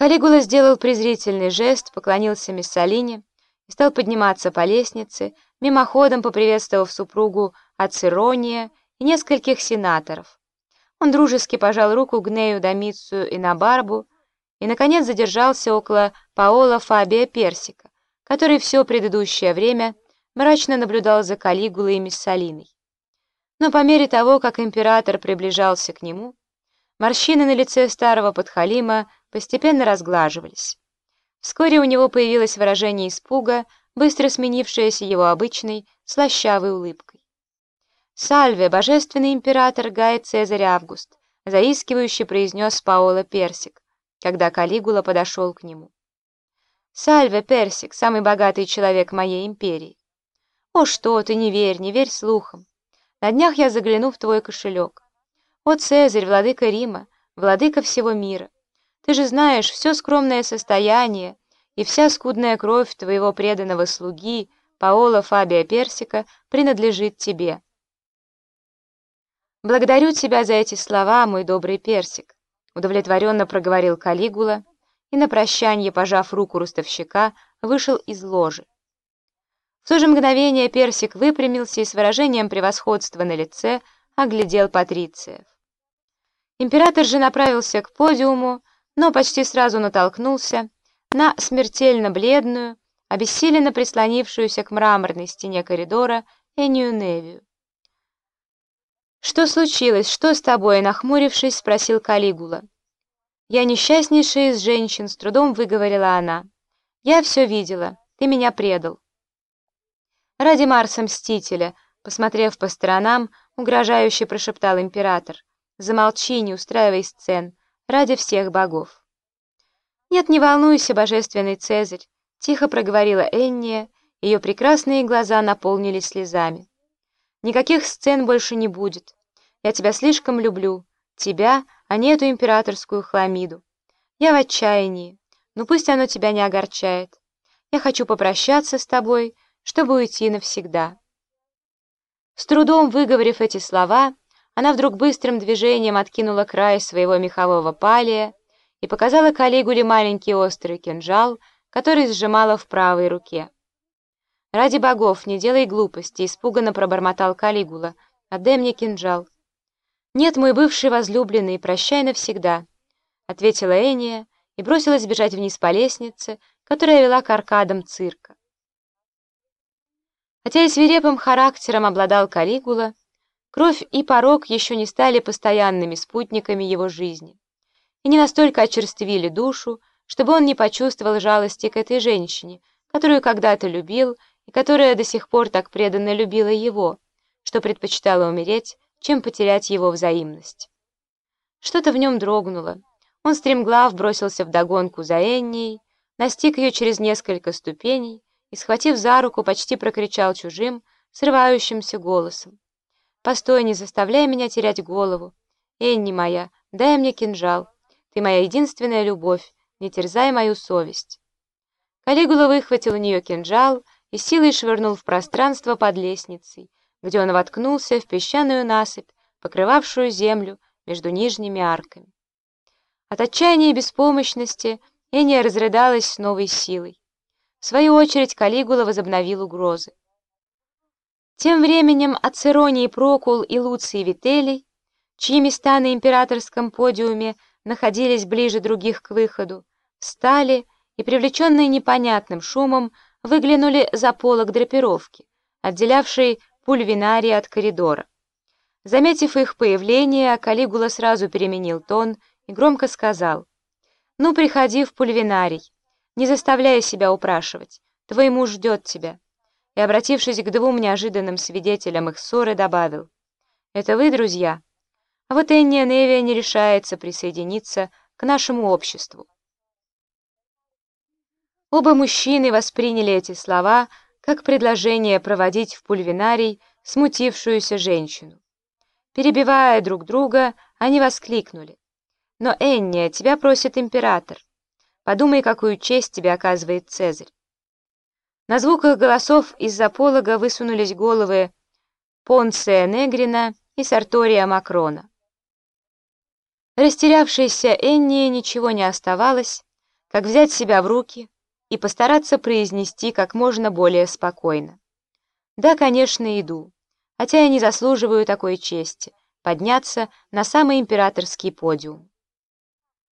Калигула сделал презрительный жест, поклонился Миссалине и стал подниматься по лестнице, мимоходом поприветствовав супругу Ацирония и нескольких сенаторов. Он дружески пожал руку Гнею, Домицию и Набарбу и, наконец, задержался около Паола Фабия Персика, который все предыдущее время мрачно наблюдал за Калигулой и Миссалиной. Но по мере того, как император приближался к нему, морщины на лице старого подхалима постепенно разглаживались. Вскоре у него появилось выражение испуга, быстро сменившееся его обычной слащавой улыбкой. «Сальве, божественный император Гай Цезарь Август», заискивающе произнес Паоло Персик, когда Калигула подошел к нему. «Сальве, Персик, самый богатый человек моей империи». «О, что ты, не верь, не верь слухам. На днях я загляну в твой кошелек. О, Цезарь, владыка Рима, владыка всего мира. Ты же знаешь, все скромное состояние и вся скудная кровь твоего преданного слуги, Паоло Фабия Персика, принадлежит тебе». «Благодарю тебя за эти слова, мой добрый персик», — удовлетворенно проговорил Калигула и на прощание, пожав руку ростовщика, вышел из ложи. В то же мгновение персик выпрямился и с выражением превосходства на лице оглядел патрициев. Император же направился к подиуму, но почти сразу натолкнулся на смертельно бледную, обессиленно прислонившуюся к мраморной стене коридора Энию Невию. «Что случилось? Что с тобой?» — нахмурившись, спросил Калигула. «Я несчастнейшая из женщин», — с трудом выговорила она. «Я все видела. Ты меня предал». «Ради Марса Мстителя», — посмотрев по сторонам, угрожающе прошептал император. «Замолчи, не устраивай сцен. Ради всех богов». «Нет, не волнуйся, божественный Цезарь», — тихо проговорила Энния, ее прекрасные глаза наполнились слезами. Никаких сцен больше не будет. Я тебя слишком люблю. Тебя, а не эту императорскую хламиду. Я в отчаянии. Но пусть оно тебя не огорчает. Я хочу попрощаться с тобой, чтобы уйти навсегда. С трудом выговорив эти слова, она вдруг быстрым движением откинула край своего мехового палия и показала Калигуле маленький острый кинжал, который сжимала в правой руке. «Ради богов, не делай глупости!» — испуганно пробормотал Калигула. «Отдай мне кинжал». «Нет, мой бывший возлюбленный, прощай навсегда», — ответила Эния и бросилась бежать вниз по лестнице, которая вела к аркадам цирка. Хотя и свирепым характером обладал Калигула, кровь и порог еще не стали постоянными спутниками его жизни и не настолько очерствили душу, чтобы он не почувствовал жалости к этой женщине, которую когда-то любил и которая до сих пор так преданно любила его, что предпочитала умереть, чем потерять его взаимность. Что-то в нем дрогнуло. Он стремглав бросился вдогонку за Эннией, настиг ее через несколько ступеней и, схватив за руку, почти прокричал чужим, срывающимся голосом. «Постой, не заставляй меня терять голову. Энни моя, дай мне кинжал. Ты моя единственная любовь, не терзай мою совесть». Калигула выхватил у нее кинжал и силой швырнул в пространство под лестницей, где он воткнулся в песчаную насыпь, покрывавшую землю между нижними арками. От отчаяния и беспомощности Эния разрыдалась с новой силой. В свою очередь Калигула возобновил угрозы. Тем временем Ацероний Прокул и Луций Вителий, чьи места на императорском подиуме находились ближе других к выходу, встали и, привлеченные непонятным шумом, выглянули за полок драпировки, отделявший пульвинарий от коридора. Заметив их появление, Калигула сразу переменил тон и громко сказал, «Ну, приходи в пульвинарий, не заставляя себя упрашивать, твой муж ждет тебя». И, обратившись к двум неожиданным свидетелям их ссоры, добавил, «Это вы, друзья? А вот Энния Невия не решается присоединиться к нашему обществу». Оба мужчины восприняли эти слова как предложение проводить в пульвинарий смутившуюся женщину. Перебивая друг друга, они воскликнули. «Но, Энния, тебя просит император. Подумай, какую честь тебе оказывает Цезарь». На звуках голосов из-за полога высунулись головы Понция Негрина и Сартория Макрона. Растерявшейся Эннии ничего не оставалось, как взять себя в руки и постараться произнести как можно более спокойно. Да, конечно, иду, хотя я не заслуживаю такой чести, подняться на самый императорский подиум.